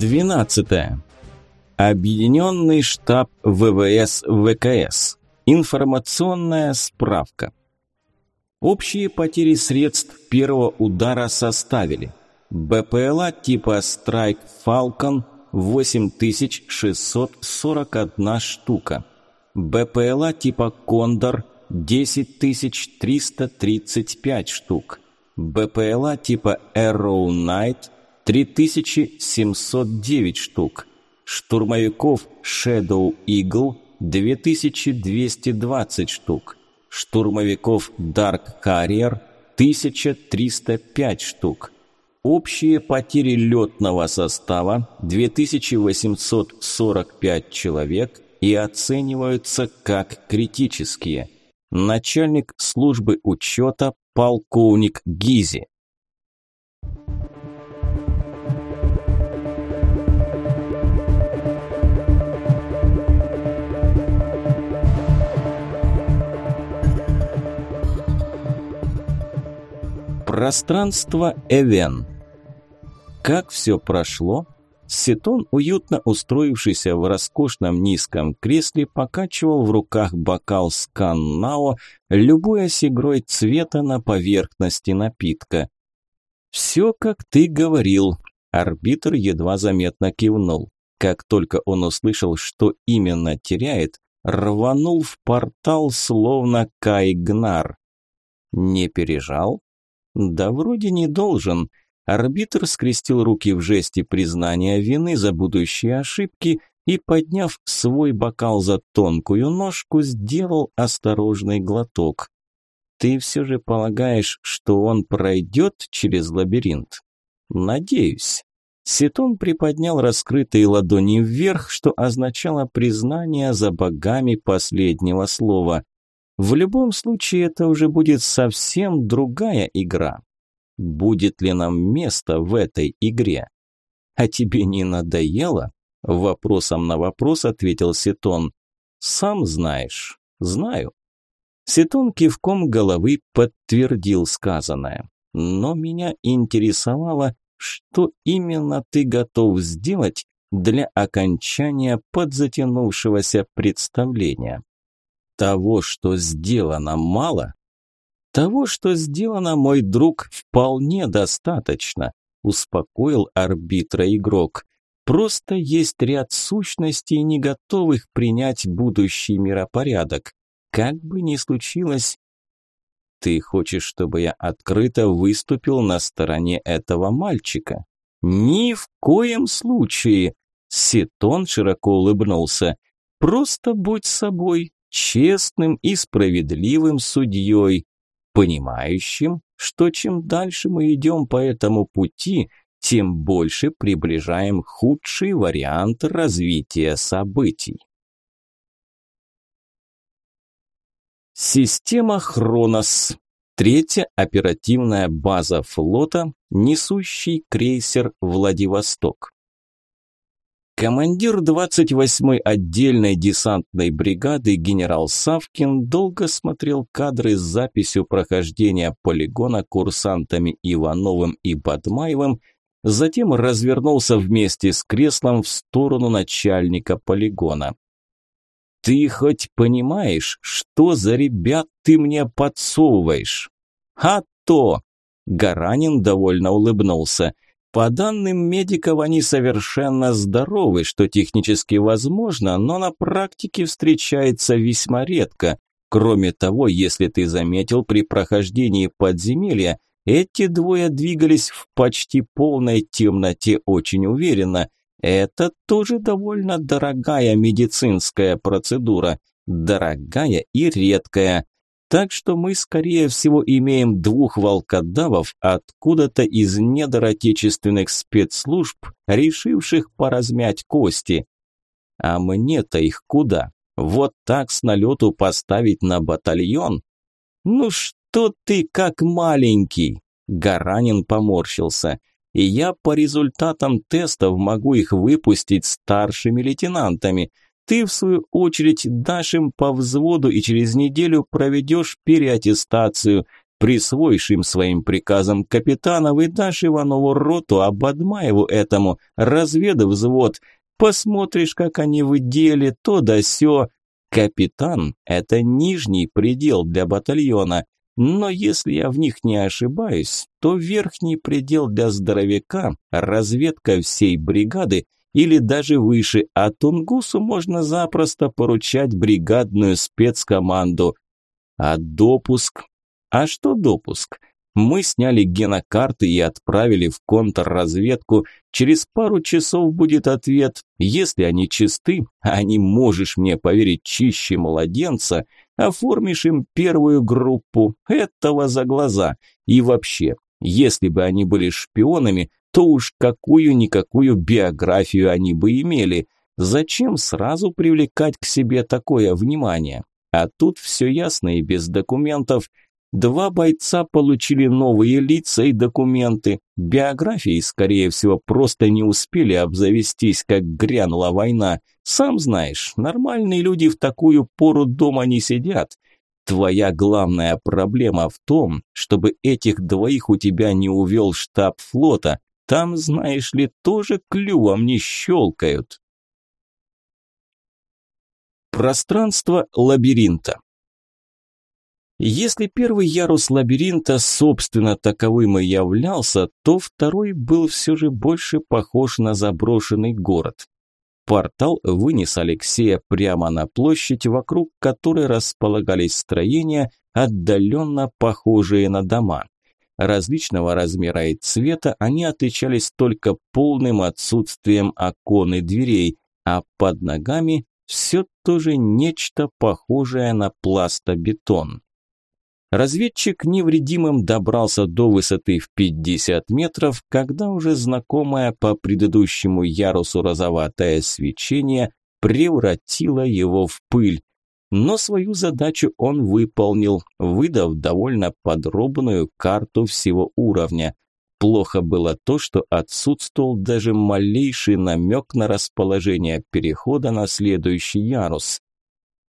12. Объединенный штаб ВВС ВКС. Информационная справка. Общие потери средств первого удара составили БПЛА типа Strike Falcon 8641 штука, БПЛА типа Кондор 10335 штук, БПЛА типа Arrow Knight 3709 штук, штурмовиков Shadow Eagle 2220 штук, штурмовиков Dark Carrier 1305 штук. Общие потери летного состава 2845 человек и оцениваются как критические. Начальник службы учета полковник Гизи. Пространство Эвен. Как все прошло? Сетон, уютно устроившийся в роскошном низком кресле, покачивал в руках бокал сканнао, любуясь игрой цвета на поверхности напитка. «Все, как ты говорил», – арбитр едва заметно кивнул. Как только он услышал, что именно теряет, рванул в портал, словно Кайгнар. Не пережал? Да вроде не должен. Арбитр скрестил руки в жесте признания вины за будущие ошибки и, подняв свой бокал за тонкую ножку, сделал осторожный глоток. «Ты все же полагаешь, что он пройдет через лабиринт?» «Надеюсь». Сетон приподнял раскрытые ладони вверх, что означало признание за богами последнего слова. В любом случае, это уже будет совсем другая игра. Будет ли нам место в этой игре? А тебе не надоело? Вопросом на вопрос ответил Сетон. Сам знаешь. Знаю. Сетон кивком головы подтвердил сказанное. Но меня интересовало, что именно ты готов сделать для окончания подзатянувшегося представления. Того, что сделано, мало? Того, что сделано, мой друг, вполне достаточно, успокоил арбитра игрок. Просто есть ряд сущностей, не готовых принять будущий миропорядок. Как бы ни случилось, ты хочешь, чтобы я открыто выступил на стороне этого мальчика? Ни в коем случае. Сетон широко улыбнулся. Просто будь собой, честным и справедливым судьей, понимающим, что чем дальше мы идем по этому пути, тем больше приближаем худший вариант развития событий. Система Хронос. Третья оперативная база флота, несущий крейсер «Владивосток». Командир 28-й отдельной десантной бригады генерал Савкин долго смотрел кадры с записью прохождения полигона курсантами Ивановым и Бадмаевым, затем развернулся вместе с креслом в сторону начальника полигона. «Ты хоть понимаешь, что за ребят ты мне подсовываешь?» «А то!» – Гаранин довольно улыбнулся – по данным медиков, они совершенно здоровы, что технически возможно, но на практике встречается весьма редко. Кроме того, если ты заметил, при прохождении подземелья эти двое двигались в почти полной темноте очень уверенно. Это тоже довольно дорогая медицинская процедура, дорогая и редкая. Так что мы, скорее всего, имеем двух волкодавов откуда-то из недр отечественных спецслужб, решивших поразмять кости. А мне-то их куда? Вот так с налету поставить на батальон? Ну что ты как маленький? Гаранин поморщился. И я по результатам тестов могу их выпустить старшими лейтенантами – ты, в свою очередь, дашь им по взводу и через неделю проведешь переаттестацию. Присвоишь им своим приказам капитанов и дашь Иванову роту, Бадмаеву этому разведвзвод. Посмотришь, как они в деле, то да сё. Капитан – это нижний предел для батальона. Но если я в них не ошибаюсь, то верхний предел для здоровяка – разведка всей бригады или даже выше, а Тунгусу можно запросто поручать бригадную спецкоманду. А допуск? А что допуск? Мы сняли генокарты и отправили в контрразведку. Через пару часов будет ответ. Если они чисты, а не можешь мне поверить чище младенца, оформишь им первую группу. Этого за глаза. И вообще, если бы они были шпионами, то уж какую-никакую биографию они бы имели. Зачем сразу привлекать к себе такое внимание? А тут все ясно и без документов. Два бойца получили новые лица и документы. Биографии, скорее всего, просто не успели обзавестись, как грянула война. Сам знаешь, нормальные люди в такую пору дома не сидят. Твоя главная проблема в том, чтобы этих двоих у тебя не увел штаб флота. Там, знаешь ли, тоже клювом не щелкают. Пространство лабиринта. Если первый ярус лабиринта, собственно, таковым и являлся, то второй был все же больше похож на заброшенный город. Портал вынес Алексея прямо на площадь, вокруг которой располагались строения, отдаленно похожие на дома. Различного размера и цвета они отличались только полным отсутствием окон и дверей, а под ногами все тоже нечто похожее на пластобетон. Разведчик невредимым добрался до высоты в 50 метров, когда уже знакомое по предыдущему ярусу розоватое свечение превратило его в пыль. Но свою задачу он выполнил, выдав довольно подробную карту всего уровня. Плохо было то, что отсутствовал даже малейший намек на расположение перехода на следующий ярус.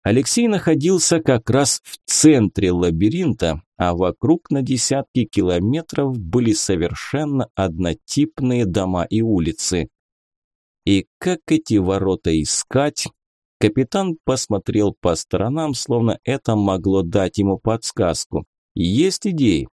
Алексей находился как раз в центре лабиринта, а вокруг на десятки километров были совершенно однотипные дома и улицы. И как эти ворота искать? Капитан посмотрел по сторонам, словно это могло дать ему подсказку. Есть идеи?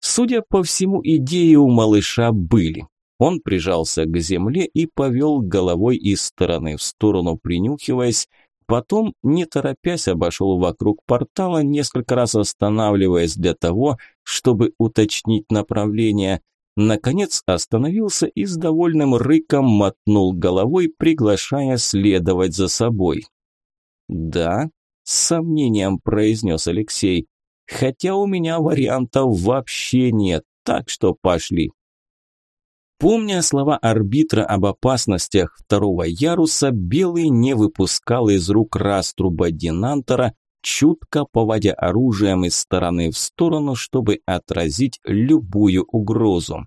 Судя по всему, идеи у малыша были. Он прижался к земле и повел головой из стороны в сторону, принюхиваясь, Потом, не торопясь, обошел вокруг портала, несколько раз останавливаясь для того, чтобы уточнить направление. Наконец остановился и с довольным рыком мотнул головой, приглашая следовать за собой. «Да», – с сомнением произнес Алексей, – «хотя у меня вариантов вообще нет, так что пошли». Помня слова арбитра об опасностях второго яруса, Белый не выпускал из рук раструба Динантора, чутко поводя оружием из стороны в сторону, чтобы отразить любую угрозу.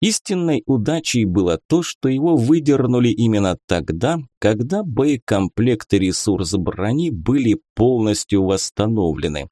Истинной удачей было то, что его выдернули именно тогда, когда боекомплект и ресурс брони были полностью восстановлены.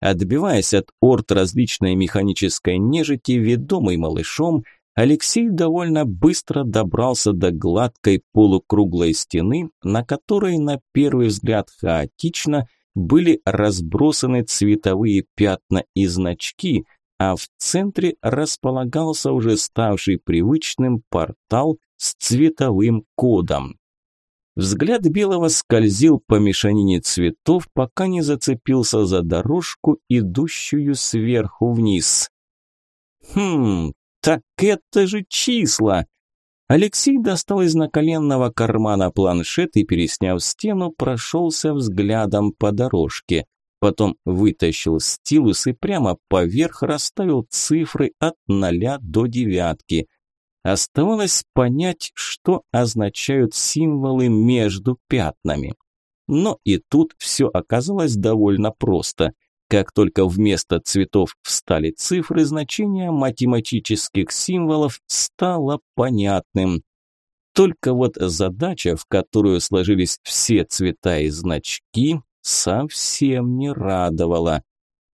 Отбиваясь от орд различной механической нежити, ведомый малышом – Алексей довольно быстро добрался до гладкой полукруглой стены, на которой на первый взгляд хаотично были разбросаны цветовые пятна и значки, а в центре располагался уже ставший привычным портал с цветовым кодом. Взгляд Белого скользил по мешанине цветов, пока не зацепился за дорожку, идущую сверху вниз. «Хм, так это же числа! Алексей достал из наколенного кармана планшет и, пересняв стену, прошелся взглядом по дорожке. Потом вытащил стилус и прямо поверх расставил цифры от ноля до девятки. Оставалось понять, что означают символы между пятнами. Но и тут все оказалось довольно просто. Как только вместо цветов встали цифры, значение математических символов стало понятным. Только вот задача, в которую сложились все цвета и значки, совсем не радовала.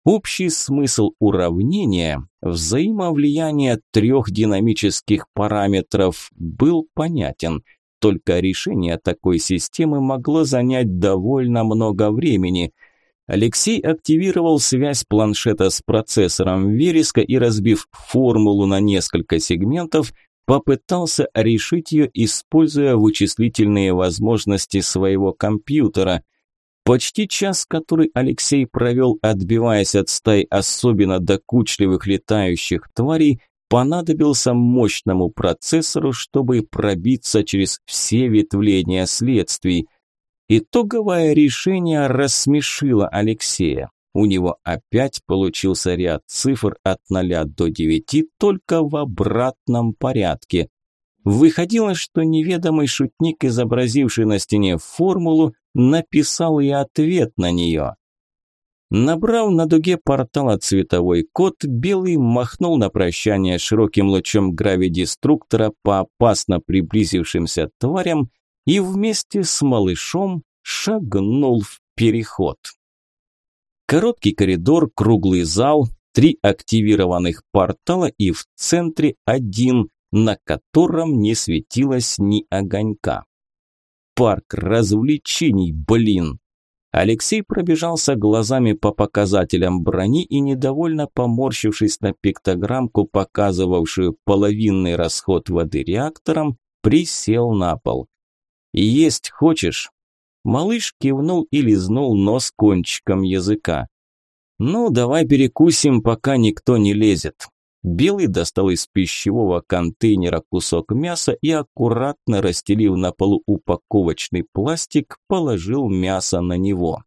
Общий смысл уравнения, взаимовлияние трех динамических параметров был понятен, только решение такой системы могло занять довольно много времени. Алексей активировал связь планшета с процессором Вереска и, разбив формулу на несколько сегментов, попытался решить ее, используя вычислительные возможности своего компьютера. Почти час, который Алексей провел, отбиваясь от стаи особенно докучливых летающих тварей, понадобился мощному процессору, чтобы пробиться через все ветвления следствий. Итоговое решение рассмешило Алексея. У него опять получился ряд цифр от 0 до 9, только в обратном порядке. Выходило, что неведомый шутник, изобразивший на стене формулу, написал и ответ на нее. Набрав на дуге портала цветовой код, Белый махнул на прощание широким лучом гравидеструктора по опасно приблизившимся тварям и вместе с малышом шагнул в переход. Короткий коридор, круглый зал, три активированных портала и в центре один, на котором не светилось ни огонька. Парк развлечений, блин! Алексей пробежался глазами по показателям брони и, недовольно поморщившись на пиктограммку, показывавшую половинный расход воды реактором, присел на пол. «Есть хочешь?» Малыш кивнул и лизнул нос кончиком языка. «Ну, давай перекусим, пока никто не лезет». Белый достал из пищевого контейнера кусок мяса и, аккуратно расстелив на полу упаковочный пластик, положил мясо на него.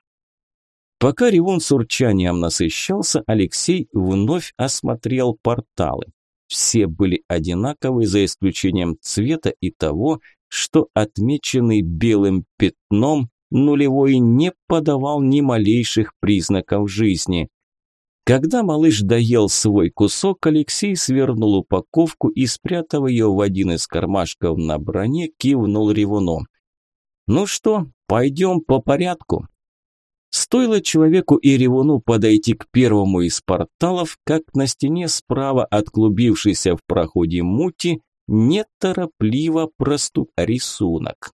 Пока ревун с урчанием насыщался, Алексей вновь осмотрел порталы. Все были одинаковы, за исключением цвета и того, что отмеченный белым пятном нулевой не подавал ни малейших признаков жизни. Когда малыш доел свой кусок, Алексей свернул упаковку и, спрятав ее в один из кармашков на броне, кивнул ревуну. «Ну что, пойдем по порядку?» Стоило человеку и ревуну подойти к первому из порталов, как на стене справа от клубившейся в проходе мути неторопливо проступ рисунок.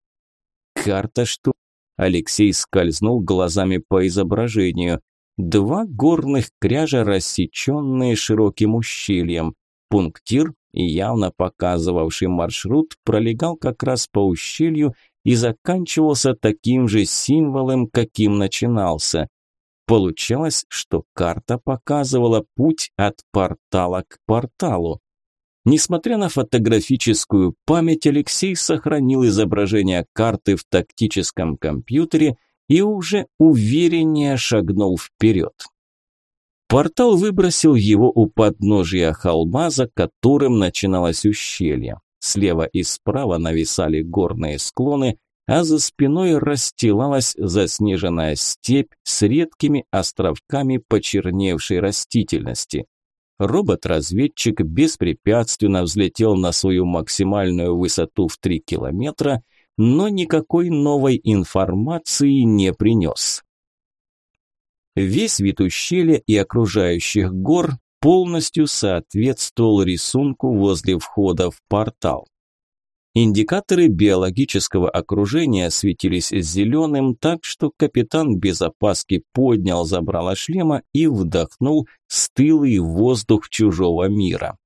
«Карта что?» Алексей скользнул глазами по изображению. Два горных кряжа, рассеченные широким ущельем. Пунктир, явно показывавший маршрут, пролегал как раз по ущелью и заканчивался таким же символом, каким начинался. Получалось, что карта показывала путь от портала к порталу. Несмотря на фотографическую память, Алексей сохранил изображение карты в тактическом компьютере – и уже увереннее шагнул вперед. Портал выбросил его у подножия холма, за которым начиналось ущелье. Слева и справа нависали горные склоны, а за спиной расстилалась заснеженная степь с редкими островками почерневшей растительности. Робот-разведчик беспрепятственно взлетел на свою максимальную высоту в 3 километра но никакой новой информации не принес. Весь вид ущелья и окружающих гор полностью соответствовал рисунку возле входа в портал. Индикаторы биологического окружения светились зеленым, так что капитан без опаски поднял забрало шлема и вдохнул стылый воздух чужого мира.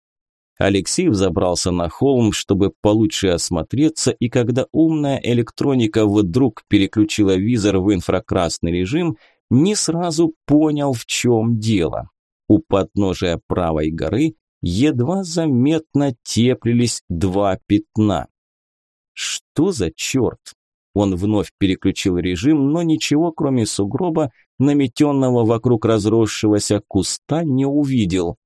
Алексей взобрался на холм, чтобы получше осмотреться, и когда умная электроника вдруг переключила визор в инфракрасный режим, не сразу понял, в чем дело. У подножия правой горы едва заметно теплились два пятна. Что за черт? Он вновь переключил режим, но ничего, кроме сугроба, наметенного вокруг разросшегося куста, не увидел.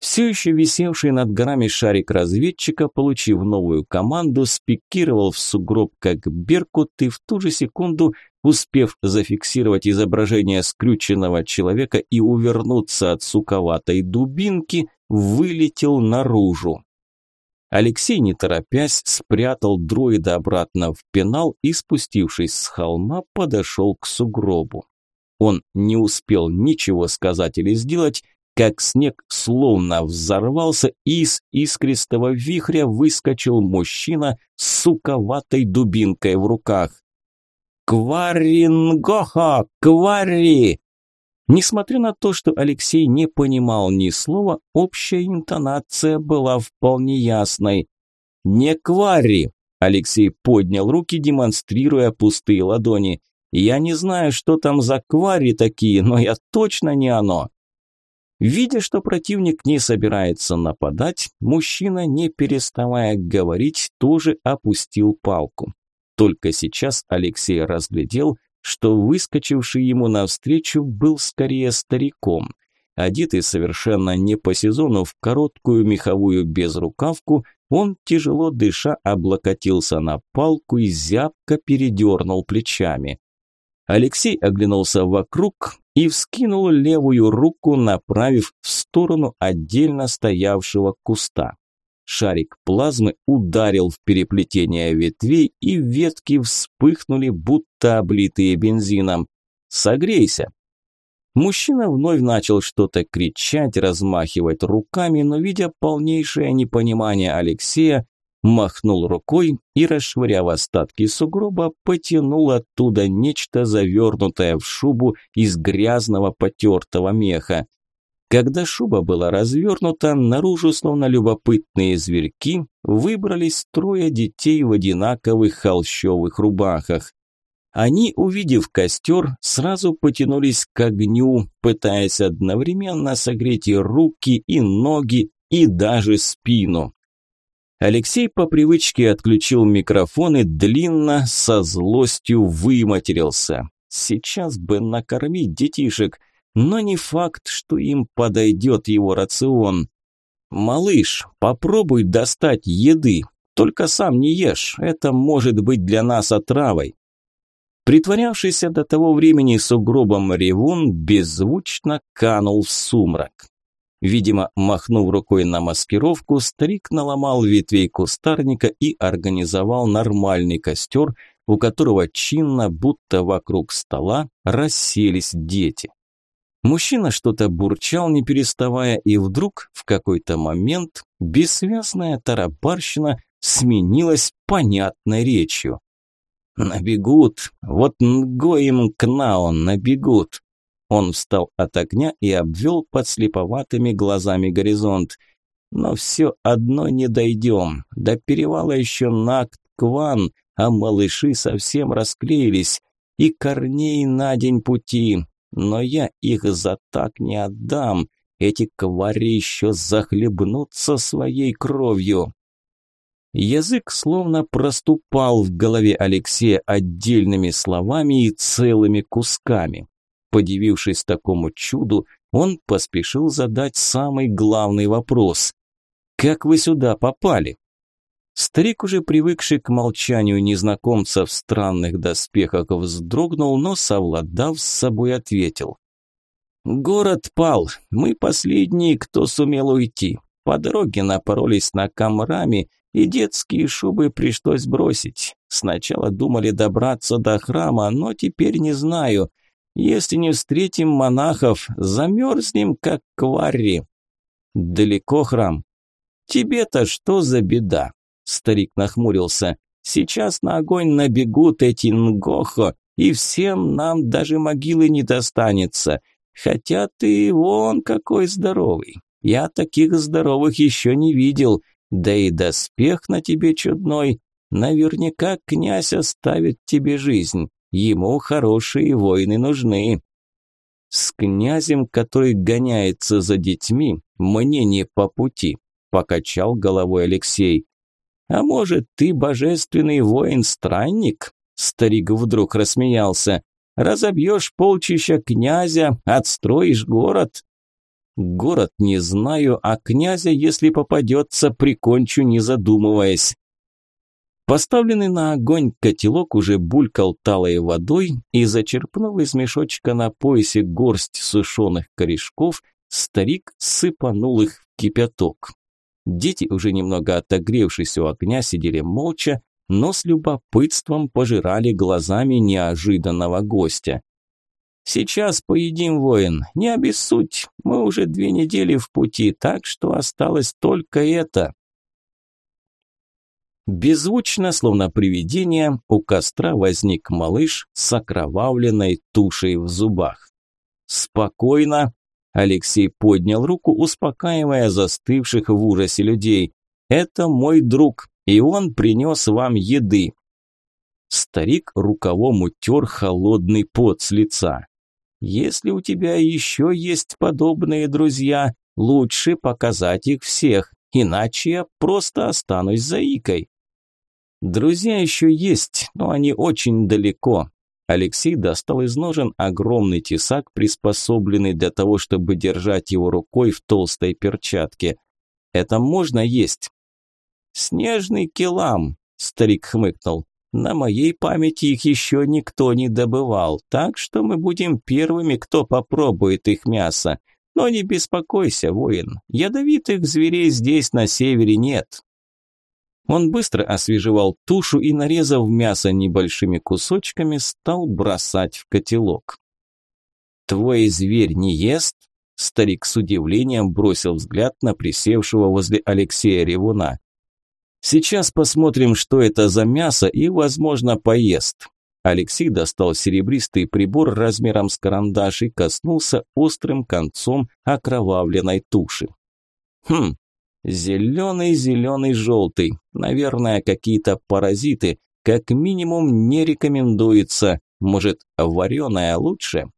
Все еще висевший над горами шарик разведчика, получив новую команду, спикировал в сугроб как беркут и в ту же секунду, успев зафиксировать изображение скрюченного человека и увернуться от суковатой дубинки, вылетел наружу. Алексей, не торопясь, спрятал дроида обратно в пенал и, спустившись с холма, подошел к сугробу. Он не успел ничего сказать или сделать, как снег словно взорвался, и из искристого вихря выскочил мужчина с суковатой дубинкой в руках. «Кварингоха! Квари!» Несмотря на то, что Алексей не понимал ни слова, общая интонация была вполне ясной. «Не квари!» – Алексей поднял руки, демонстрируя пустые ладони. «Я не знаю, что там за квари такие, но я точно не оно!» Видя, что противник не собирается нападать, мужчина, не переставая говорить, тоже опустил палку. Только сейчас Алексей разглядел, что выскочивший ему навстречу был скорее стариком. Одетый совершенно не по сезону в короткую меховую безрукавку, он, тяжело дыша, облокотился на палку и зябко передернул плечами. Алексей оглянулся вокруг и вскинул левую руку, направив в сторону отдельно стоявшего куста. Шарик плазмы ударил в переплетение ветвей, и ветки вспыхнули, будто облитые бензином. «Согрейся!» Мужчина вновь начал что-то кричать, размахивать руками, но, видя полнейшее непонимание Алексея, махнул рукой и, расшвыряв остатки сугроба, потянул оттуда нечто завернутое в шубу из грязного потертого меха. Когда шуба была развернута, наружу, словно любопытные зверьки, выбрались трое детей в одинаковых холщовых рубахах. Они, увидев костер, сразу потянулись к огню, пытаясь одновременно согреть и руки, и ноги, и даже спину. Алексей по привычке отключил микрофон и длинно, со злостью выматерился. Сейчас бы накормить детишек, но не факт, что им подойдет его рацион. «Малыш, попробуй достать еды, только сам не ешь, это может быть для нас отравой». Притворявшийся до того времени сугробом ревун беззвучно канул в сумрак. Видимо, махнув рукой на маскировку, старик наломал ветвей кустарника и организовал нормальный костер, у которого чинно, будто вокруг стола, расселись дети. Мужчина что-то бурчал, не переставая, и вдруг, в какой-то момент, бессвязная тарабарщина сменилась понятной речью. «Набегут! Вот нгоим кнаон набегут!» Он встал от огня и обвел подслеповатыми глазами горизонт. «Но все одно не дойдем. До перевала еще Накт-Кван, а малыши совсем расклеились. И корней на день пути. Но я их за так не отдам. Эти квари еще захлебнутся своей кровью. Язык словно проступал в голове Алексея отдельными словами и целыми кусками. Подивившись такому чуду, он поспешил задать самый главный вопрос. «Как вы сюда попали?» Старик, уже привыкший к молчанию незнакомца в странных доспехах, вздрогнул, но, совладав с собой, ответил. «Город пал. Мы последние, кто сумел уйти. По дороге напоролись на камрами, и детские шубы пришлось бросить. Сначала думали добраться до храма, но теперь не знаю. Если не встретим монахов, замерзнем, как кварри». «Далеко храм?» «Тебе-то что за беда? Старик нахмурился. Сейчас на огонь набегут эти нгохо, и всем нам даже могилы не достанется. Хотя ты вон какой здоровый. Я таких здоровых еще не видел. Да и доспех на тебе чудной. Наверняка князь оставит тебе жизнь. Ему хорошие воины нужны. С князем, который гоняется за детьми, мне не по пути, покачал головой Алексей. «А может, ты божественный воин-странник?» Старик вдруг рассмеялся. «Разобьешь полчища князя, отстроишь город». «Город не знаю, а князя, если попадется, прикончу, не задумываясь». Поставленный на огонь котелок уже булькал талой водой и, зачерпнув из мешочка на поясе горсть сушеных корешков, старик сыпанул их в кипяток. Дети, уже немного отогревшись у огня, сидели молча, но с любопытством пожирали глазами неожиданного гостя. Сейчас поедим, воин, не обессудь, мы уже две недели в пути, так что осталось только это. Беззвучно, словно привидение, у костра возник малыш с окровавленной тушей в зубах. «Спокойно!» – Алексей поднял руку, успокаивая застывших в ужасе людей. «Это мой друг, и он принес вам еды». Старик рукавом утер холодный пот с лица. «Если у тебя еще есть подобные друзья, лучше показать их всех, иначе я просто останусь заикой». Друзья еще есть, но они очень далеко. Алексей достал из ножен огромный тесак, приспособленный для того, чтобы держать его рукой в толстой перчатке. Это можно есть. Снежный килам, старик хмыкнул. На моей памяти их еще никто не добывал, так что мы будем первыми, кто попробует их мясо. Но не беспокойся, воин, ядовитых зверей здесь на севере нет. Он быстро освежевал тушу и, нарезав мясо небольшими кусочками, стал бросать в котелок. «Твой зверь не ест?» Старик с удивлением бросил взгляд на присевшего возле Алексея Ревуна. «Сейчас посмотрим, что это за мясо и, возможно, поест». Алексей достал серебристый прибор размером с карандаш и коснулся острым концом окровавленной туши. «Хм, Зеленый, зеленый, желтый. Наверное, какие-то паразиты. Как минимум не рекомендуется. Может, вареное лучше?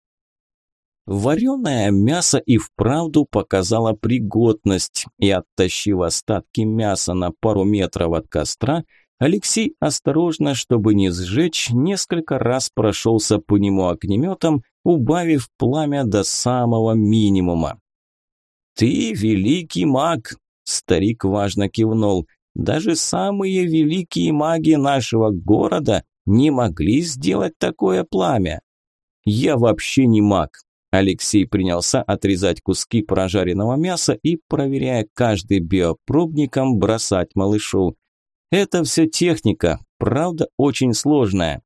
Вареное мясо и вправду показало пригодность, и оттащив остатки мяса на пару метров от костра, Алексей осторожно, чтобы не сжечь, несколько раз прошелся по нему огнеметом, убавив пламя до самого минимума. «Ты великий маг!» Старик важно кивнул. Даже самые великие маги нашего города не могли сделать такое пламя. Я вообще не маг. Алексей принялся отрезать куски прожаренного мяса и, проверяя каждый биопробником, бросать малышу. Это все техника, правда, очень сложная.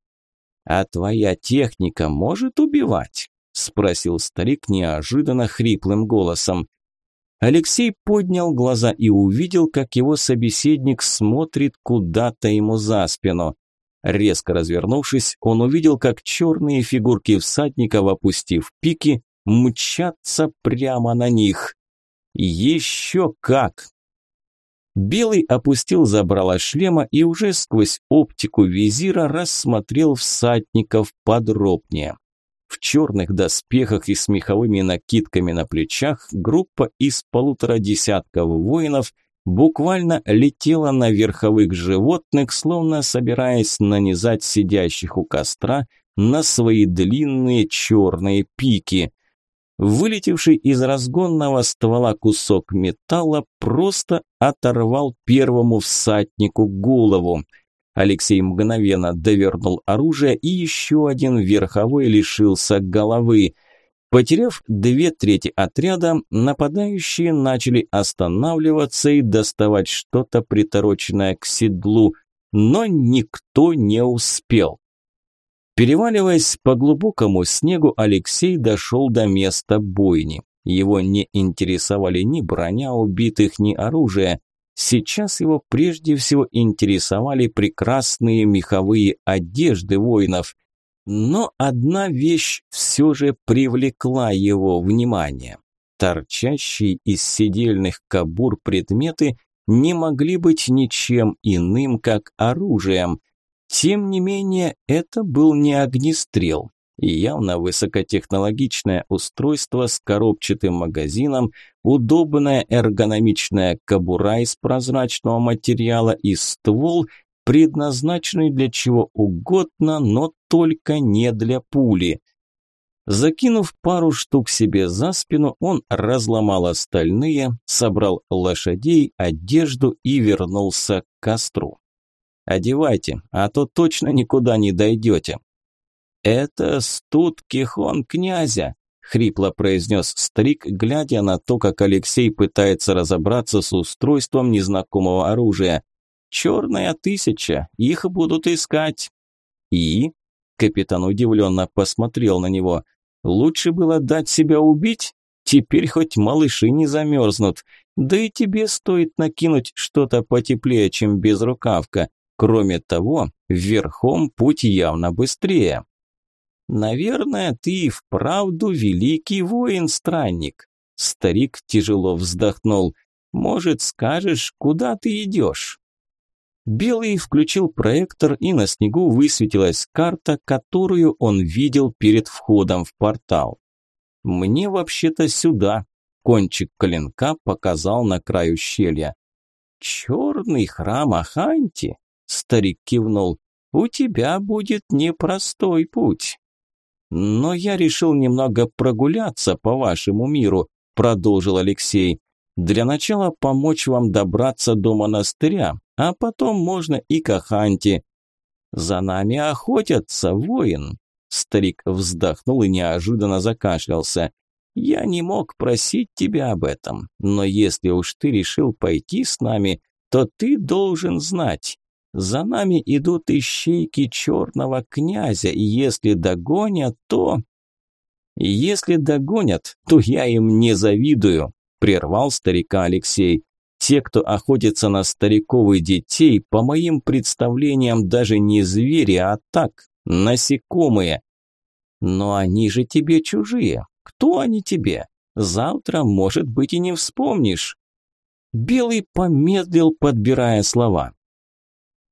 А твоя техника может убивать? Спросил старик неожиданно хриплым голосом. Алексей поднял глаза и увидел, как его собеседник смотрит куда-то ему за спину. Резко развернувшись, он увидел, как черные фигурки всадников, опустив пики, мчатся прямо на них. Еще как! Белый опустил забрало шлема и уже сквозь оптику визира рассмотрел всадников подробнее. В черных доспехах и с меховыми накидками на плечах группа из полутора десятков воинов буквально летела на верховых животных, словно собираясь нанизать сидящих у костра на свои длинные черные пики. Вылетевший из разгонного ствола кусок металла просто оторвал первому всаднику голову – Алексей мгновенно довернул оружие, и еще один верховой лишился головы. Потеряв две трети отряда, нападающие начали останавливаться и доставать что-то притороченное к седлу, но никто не успел. Переваливаясь по глубокому снегу, Алексей дошел до места бойни. Его не интересовали ни броня убитых, ни оружие. Сейчас его прежде всего интересовали прекрасные меховые одежды воинов. Но одна вещь все же привлекла его внимание. Торчащие из седельных кобур предметы не могли быть ничем иным, как оружием. Тем не менее, это был не огнестрел и явно высокотехнологичное устройство с коробчатым магазином, удобная эргономичная кобура из прозрачного материала и ствол, предназначенный для чего угодно, но только не для пули. Закинув пару штук себе за спину, он разломал остальные, собрал лошадей, одежду и вернулся к костру. «Одевайте, а то точно никуда не дойдете», «Это студ кихон князя», – хрипло произнес старик, глядя на то, как Алексей пытается разобраться с устройством незнакомого оружия. «Черная тысяча, их будут искать». «И?» – капитан удивленно посмотрел на него. Лучше было дать себя убить? Теперь хоть малыши не замерзнут. Да и тебе стоит накинуть что-то потеплее, чем безрукавка. Кроме того, верхом путь явно быстрее. Наверное, ты и вправду великий воин-странник. Старик тяжело вздохнул. Может, скажешь, куда ты идешь? Белый включил проектор, и на снегу высветилась карта, которую он видел перед входом в портал. «Мне вообще-то сюда», – кончик коленка показал на край ущелья. «Черный храм Аханти», – старик кивнул, – «у тебя будет непростой путь». «Но я решил немного прогуляться по вашему миру», – продолжил Алексей. «Для начала помочь вам добраться до монастыря, а потом можно и к Аханти. За нами охотятся, воин. Старик вздохнул и неожиданно закашлялся. Я не мог просить тебя об этом, но если уж ты решил пойти с нами, то ты должен знать. За нами идут ищейки черного князя, и если догонят, то... Если догонят, то я им не завидую, прервал старика Алексей. Те, кто охотится на стариков и детей, по моим представлениям, даже не звери, а так, насекомые. Но они же тебе чужие. Кто они тебе? Завтра, может быть, и не вспомнишь. Белый помедлил, подбирая слова.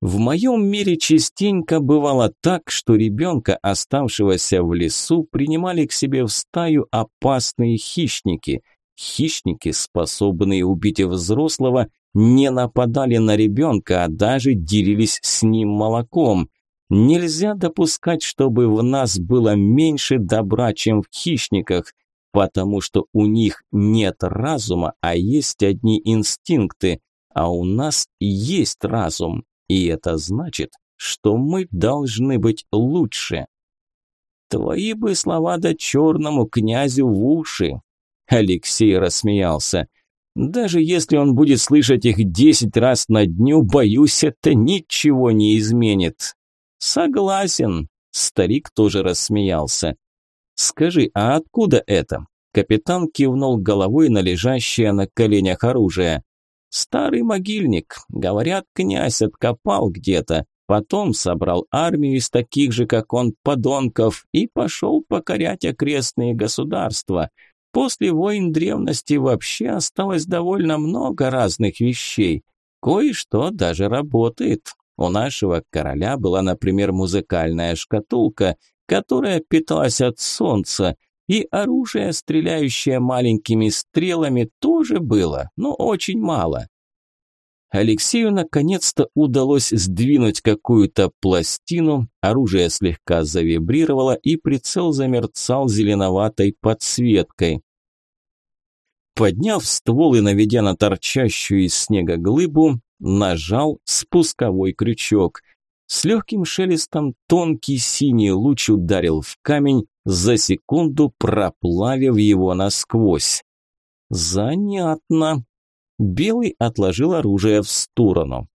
В моем мире частенько бывало так, что ребенка, оставшегося в лесу, принимали к себе в стаю опасные хищники – Хищники, способные убить взрослого, не нападали на ребенка, а даже делились с ним молоком. Нельзя допускать, чтобы в нас было меньше добра, чем в хищниках, потому что у них нет разума, а есть одни инстинкты, а у нас есть разум, и это значит, что мы должны быть лучше. Твои бы слова да черному князю в уши, Алексей рассмеялся. Даже если он будет слышать их десять раз на дню, боюсь, это ничего не изменит. Согласен. Старик тоже рассмеялся. Скажи, а откуда это? Капитан кивнул головой на лежащее на коленях оружие. Старый могильник. Говорят, князь откопал где-то. Потом собрал армию из таких же, как он, подонков и пошел покорять окрестные государства – После войн древности вообще осталось довольно много разных вещей. Кое-что даже работает. У нашего короля была, например, музыкальная шкатулка, которая питалась от солнца, и оружие, стреляющее маленькими стрелами, тоже было, но очень мало. Алексею наконец-то удалось сдвинуть какую-то пластину, оружие слегка завибрировало и прицел замерцал зеленоватой подсветкой. Подняв ствол и наведя на торчащую из снега глыбу, нажал спусковой крючок. С легким шелестом тонкий синий луч ударил в камень, за секунду проплавив его насквозь. Занятно. Белый отложил оружие в сторону.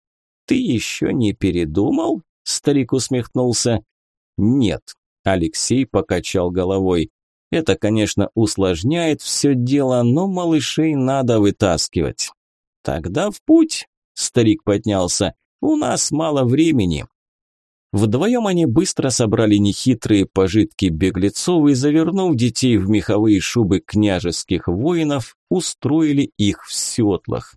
«Ты еще не передумал?» – старик усмехнулся. «Нет», – Алексей покачал головой. «Это, конечно, усложняет все дело, но малышей надо вытаскивать». «Тогда в путь», – старик поднялся. «У нас мало времени». Вдвоем они быстро собрали нехитрые пожитки беглецов и, завернув детей в меховые шубы княжеских воинов, устроили их в седлах.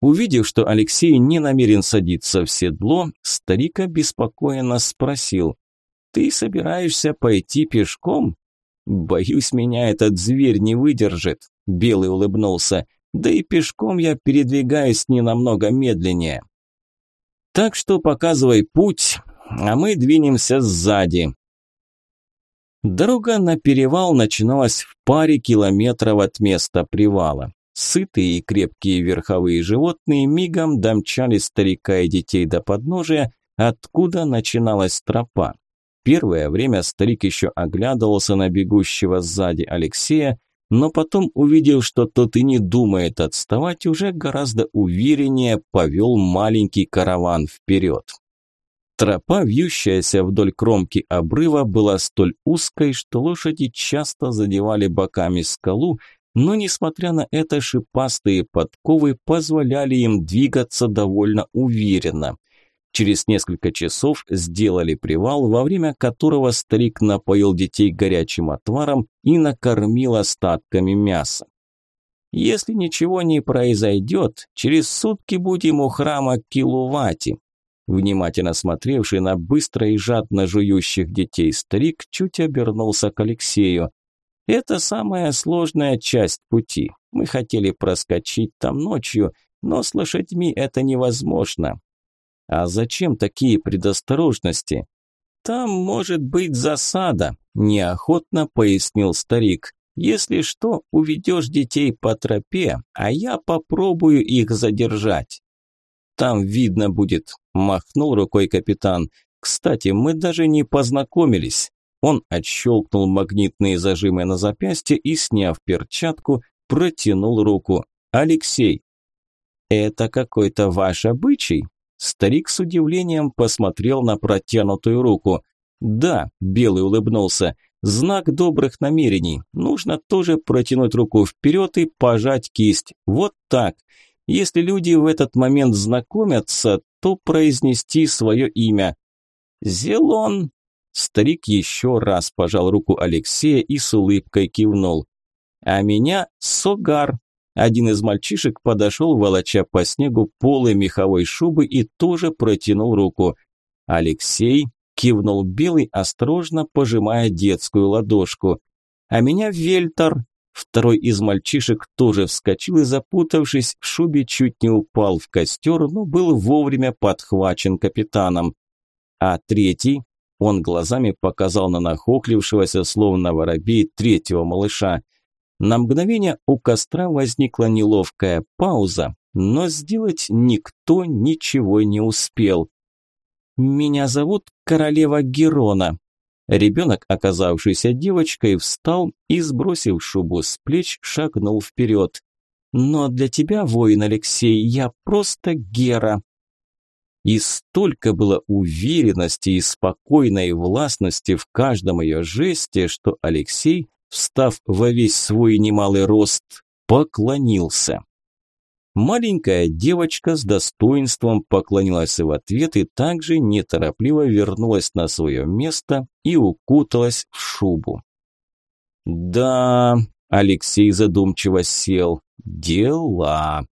Увидев, что Алексей не намерен садиться в седло, старик обеспокоенно спросил, «Ты собираешься пойти пешком?» «Боюсь, меня этот зверь не выдержит», – Белый улыбнулся, «да и пешком я передвигаюсь не намного медленнее». Так что показывай путь, а мы двинемся сзади. Дорога на перевал начиналась в паре километров от места привала. Сытые и крепкие верховые животные мигом домчали старика и детей до подножия, откуда начиналась тропа. Первое время старик еще оглядывался на бегущего сзади Алексея, но потом, увидев, что тот и не думает отставать, уже гораздо увереннее повел маленький караван вперед. Тропа, вьющаяся вдоль кромки обрыва, была столь узкой, что лошади часто задевали боками скалу, но, несмотря на это, шипастые подковы позволяли им двигаться довольно уверенно. Через несколько часов сделали привал, во время которого старик напоил детей горячим отваром и накормил остатками мяса. «Если ничего не произойдет, через сутки будем у храма Килувати», Внимательно смотревший на быстро и жадно жующих детей старик чуть обернулся к Алексею. «Это самая сложная часть пути. Мы хотели проскочить там ночью, но с лошадьми это невозможно». «А зачем такие предосторожности?» «Там может быть засада», – неохотно пояснил старик. «Если что, уведешь детей по тропе, а я попробую их задержать». Там видно будет, махнул рукой капитан. Кстати, мы даже не познакомились. Он отщелкнул магнитные зажимы на запястье и, сняв перчатку, протянул руку. «Алексей!» «Это какой-то ваш обычай?» Старик с удивлением посмотрел на протянутую руку. «Да», – Белый улыбнулся, – «знак добрых намерений. Нужно тоже протянуть руку вперед и пожать кисть. Вот так. Если люди в этот момент знакомятся, то произнести свое имя. «Зелон!» Старик еще раз пожал руку Алексея и с улыбкой кивнул. «А меня Согар!» Один из мальчишек подошел, волоча по снегу полы меховой шубы и тоже протянул руку. Алексей кивнул Белый, осторожно пожимая детскую ладошку. «А меня Вельтер!» Второй из мальчишек тоже вскочил и, запутавшись в шубе, чуть не упал в костер, но был вовремя подхвачен капитаном. А третий, он глазами показал на нахохлившегося, словно воробей, третьего малыша. На мгновение у костра возникла неловкая пауза, но сделать никто ничего не успел. «Меня зовут королева Герона», Ребенок, оказавшийся девочкой, встал и, сбросив шубу с плеч, шагнул вперед. «Но для тебя, воин Алексей, я просто Гера». И столько было уверенности и спокойной властности в каждом ее жесте, что Алексей, встав во весь свой немалый рост, поклонился. Маленькая девочка с достоинством поклонилась в ответ и также неторопливо вернулась на свое место и укуталась в шубу. «Да», – Алексей задумчиво сел, – «дела».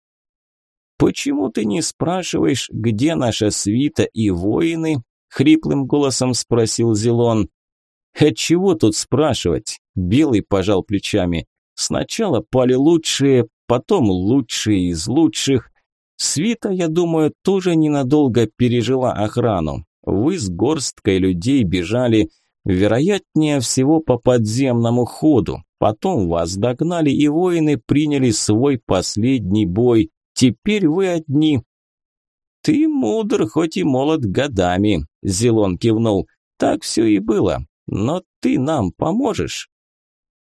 «Почему ты не спрашиваешь, где наша свита и воины?» – хриплым голосом спросил Зелон. «А чего тут спрашивать?» – Белый пожал плечами. «Сначала пали лучшие, потом лучшие из лучших. Свита, я думаю, тоже ненадолго пережила охрану. Вы с горсткой людей бежали, вероятнее всего, по подземному ходу. Потом вас догнали, и воины приняли свой последний бой. Теперь вы одни. Ты мудр, хоть и молод годами, Зелон кивнул. Так все и было. Но ты нам поможешь.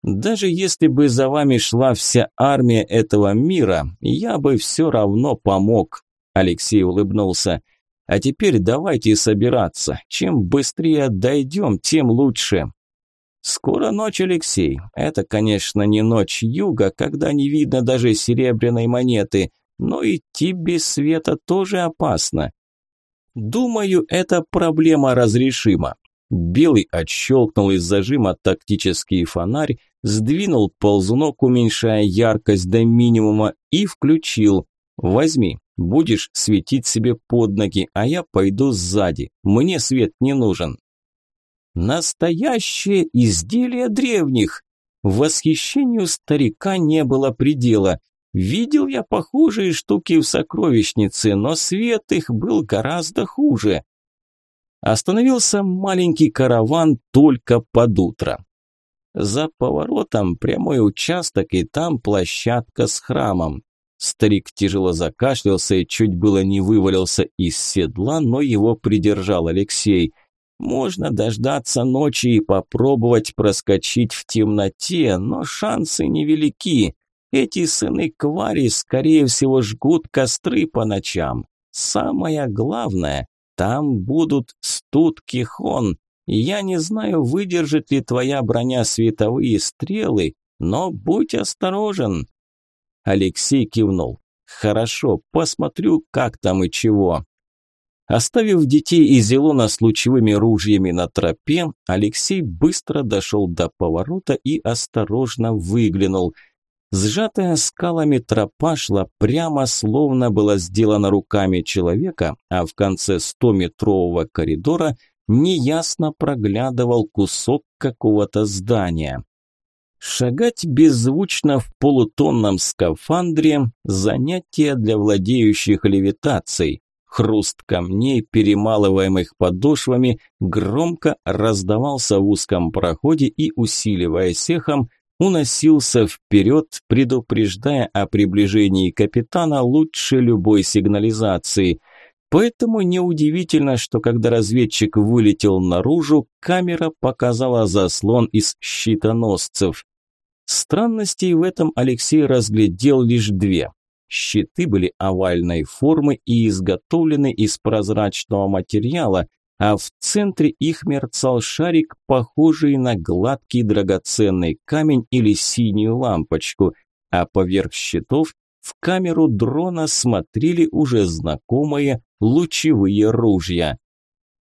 Даже если бы за вами шла вся армия этого мира, я бы все равно помог. Алексей улыбнулся. А теперь давайте собираться. Чем быстрее дойдем, тем лучше. Скоро ночь, Алексей. Это, конечно, не ночь юга, когда не видно даже серебряной монеты, но идти без света тоже опасно. Думаю, эта проблема разрешима. Белый отщелкнул из зажима тактический фонарь, сдвинул ползунок, уменьшая яркость до минимума, и включил. «Возьми, будешь светить себе под ноги, а я пойду сзади. Мне свет не нужен». «Настоящее изделие древних!» Восхищению старика не было предела. Видел я похожие штуки в сокровищнице, но свет их был гораздо хуже. Остановился маленький караван только под утро. За поворотом прямой участок и там площадка с храмом. Старик тяжело закашлялся и чуть было не вывалился из седла, но его придержал Алексей. Можно дождаться ночи и попробовать проскочить в темноте, но шансы невелики. Эти сыны Квари, скорее всего, жгут костры по ночам. Самое главное Там будут стутки хон. Я не знаю, выдержит ли твоя броня световые стрелы, но будь осторожен. Алексей кивнул. Хорошо, посмотрю, как там и чего. Оставив детей и Зелона с лучевыми ружьями на тропе, Алексей быстро дошел до поворота и осторожно выглянул. Сжатая скалами тропа шла прямо, словно была сделана руками человека, а в конце стометрового коридора неясно проглядывал кусок какого-то здания. Шагать беззвучно в полутонном скафандре – занятие для владеющих левитацией. Хруст камней, перемалываемых подошвами, громко раздавался в узком проходе и, усиливаясь эхом, уносился вперед, предупреждая о приближении капитана лучше любой сигнализации. Поэтому неудивительно, что когда разведчик вылетел наружу, камера показала заслон из щитоносцев. Странностей в этом Алексей разглядел лишь две. Щиты были овальной формы и изготовлены из прозрачного материала, а в центре их мерцал шарик, похожий на гладкий драгоценный камень или синюю лампочку, а поверх щитов в камеру дрона смотрели уже знакомые лучевые ружья.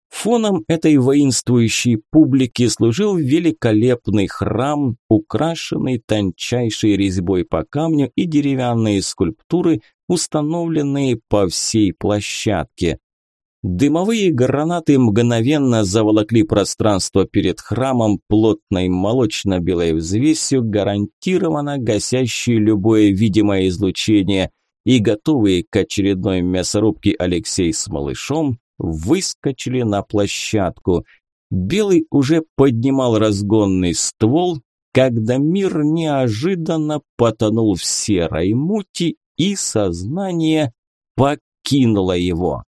Фоном этой воинствующей публики служил великолепный храм, украшенный тончайшей резьбой по камню и деревянные скульптуры, установленные по всей площадке. Дымовые гранаты мгновенно заволокли пространство перед храмом плотной молочно-белой взвесью, гарантированно гасящей любое видимое излучение, и готовые к очередной мясорубке Алексей с малышом выскочили на площадку. Белый уже поднимал разгонный ствол, когда мир неожиданно потонул в серой мути, и сознание покинуло его.